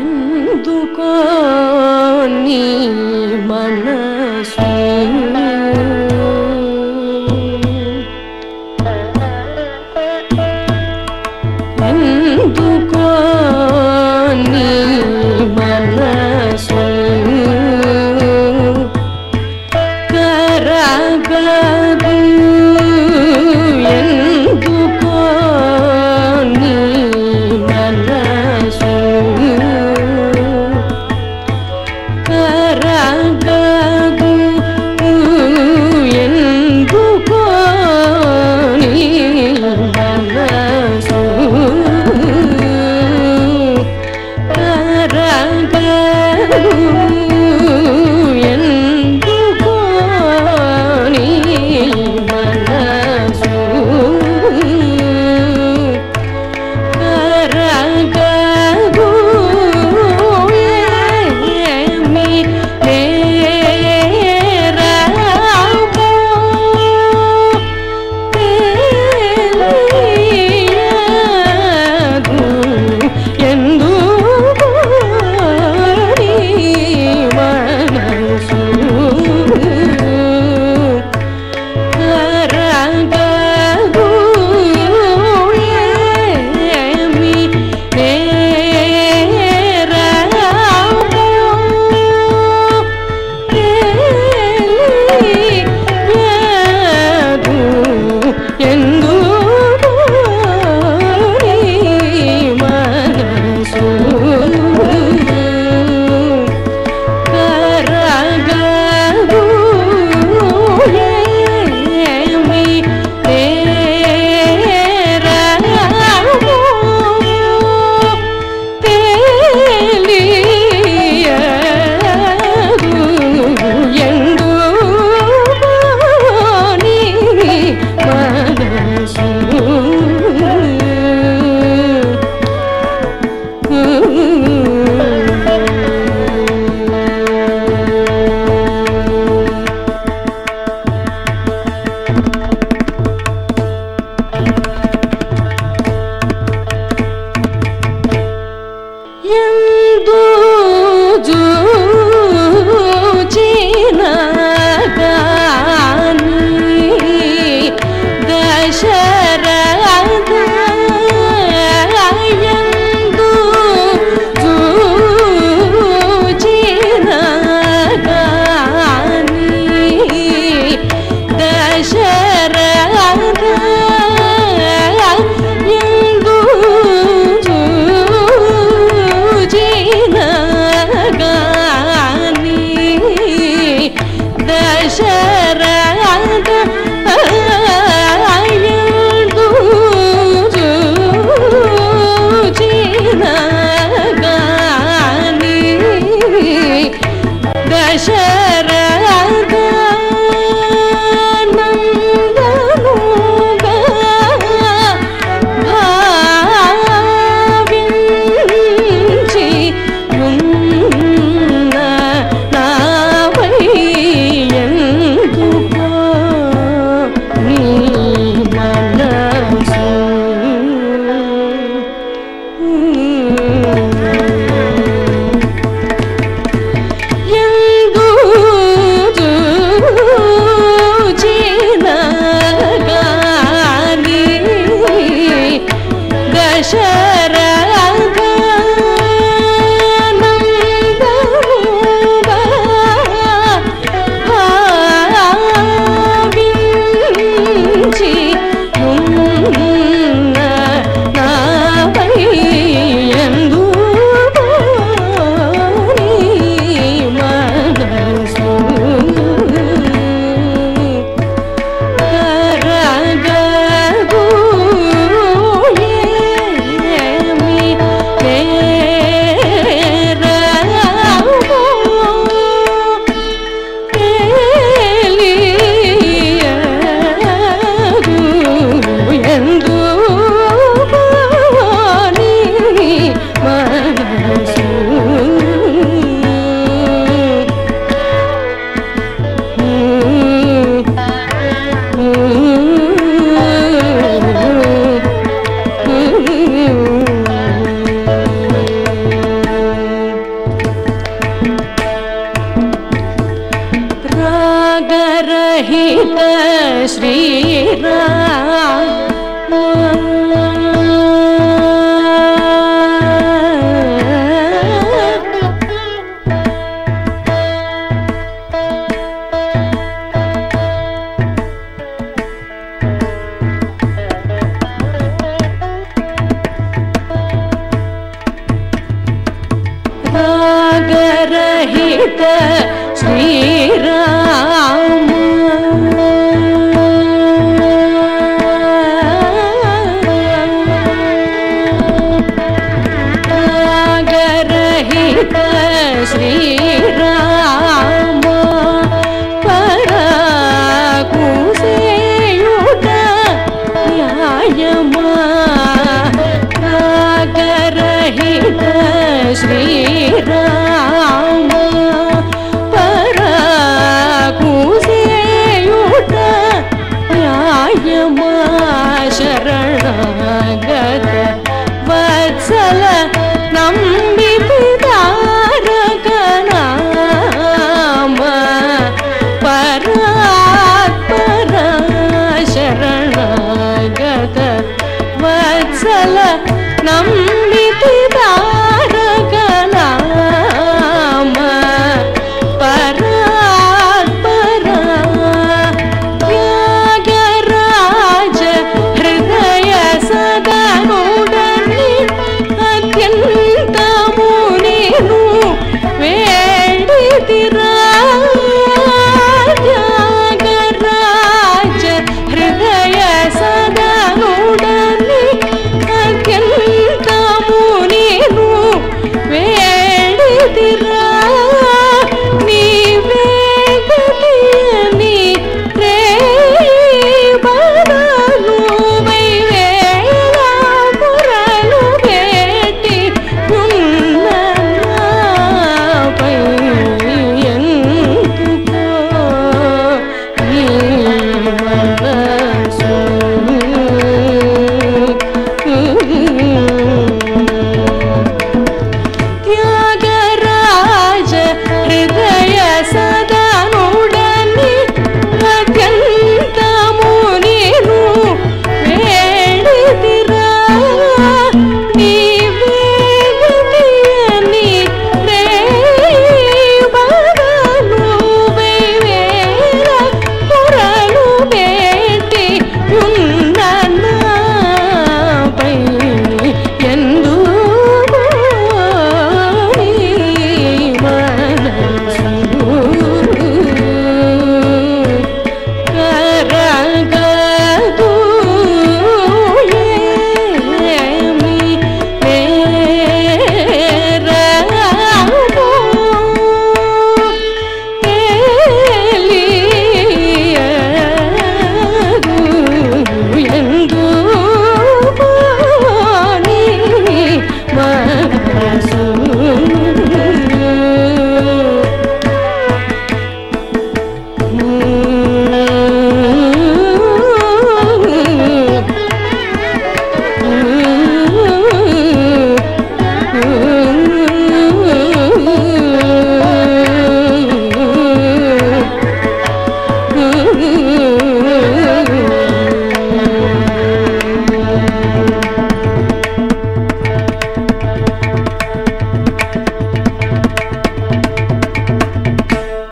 ఎందుకో सहित श्रीराम। रहित श्री मन